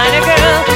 kind of girl.